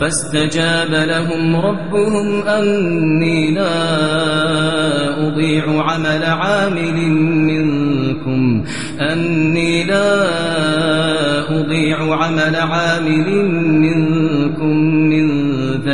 فاستجاب لهم ربهم أني لا أضيع عمل عامل منكم. أني لا أضيع عمل عامل منكم من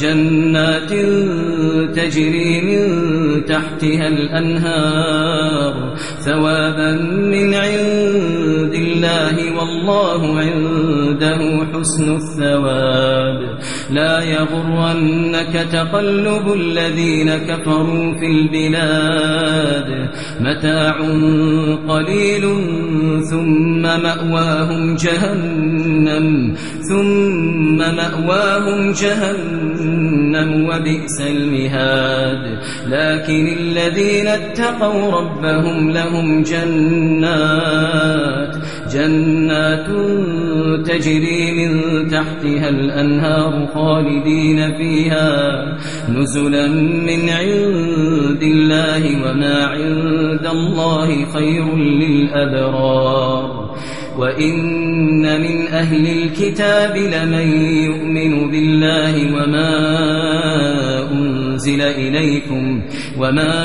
جنات تجري من تحتها الأنهار ثوابا من عند الله والله عنده حسن الثواب. لا يغرنك تقلب الذين كفروا في البلاد. متاع قليل ثم مأواهم جهنم ثم مأواهم جهنم. وبئس المهاد لكن الذين اتقوا ربهم لهم جنات جنات تجري من تحتها الأنهار خالدين فيها نزلا من عند الله وما عند الله خير للأبرار وإن من أهل الكتاب لمن يؤمن بالله وما أنزل إليكم وما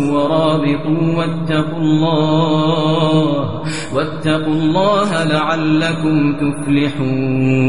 ورابطوا واتقوا الله واتقوا الله لعلكم تفلحون.